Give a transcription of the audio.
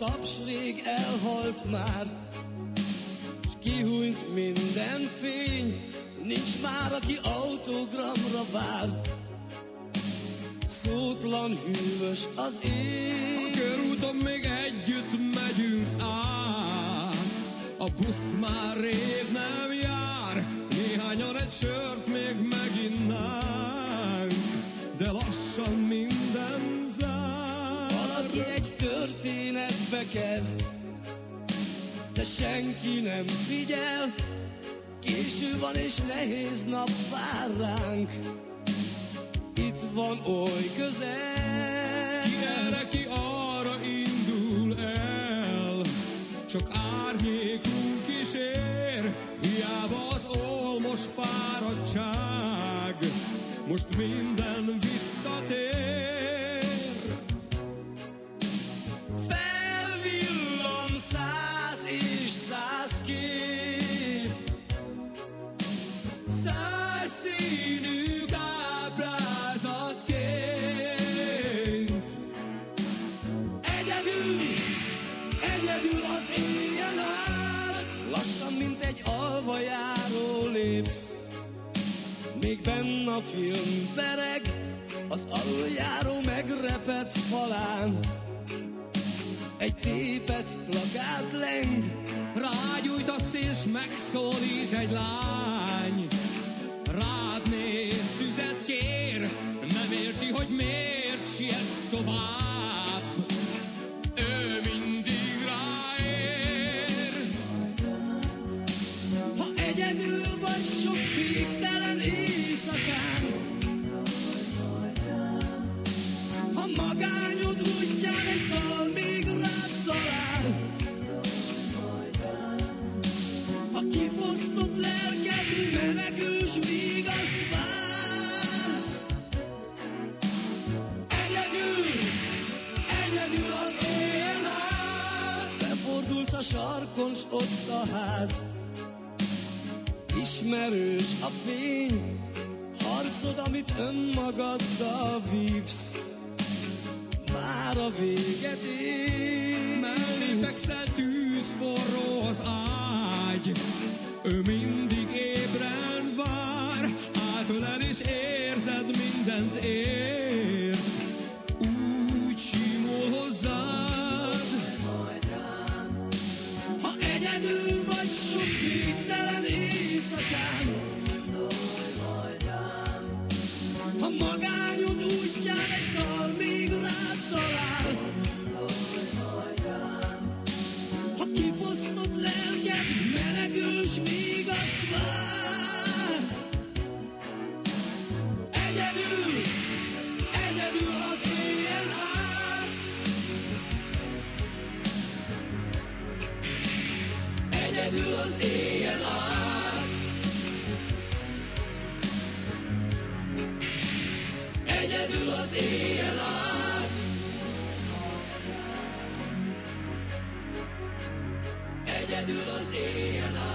taps rég elhalt már, S kihújt minden fény, nincs már, aki autogramra vár. Szótlan hűvös az ég. A körúton még együtt megyünk át, a busz már rég nem jár, néhányan egy sört még meginnánk, de lassan minden zár. Valaki egy történetbe kezd, de senki nem figyel, Késő van és nehéz nap vár ránk, itt van oly közel. Ki erre, ki arra indul el, csak árnyékunk is ér, hiába az olmos fáradtság, most minden visszatér. A film pereg Az aluljáró megrepett falán. Egy tépet plakát leng Rágyújtasz és megszólít egy lány Befordulsz a sarkon, s ott a ház. Ismerős a fény, harcod, amit önmagaddal vívsz, már a véget ér. Mellé fekszel tűz, forró az ágy. Ő mindig ébren vár. Átölel és érzed mindent ért Egyedül az éjjel át Egyedül az éjjel át Egyedül az éjjel át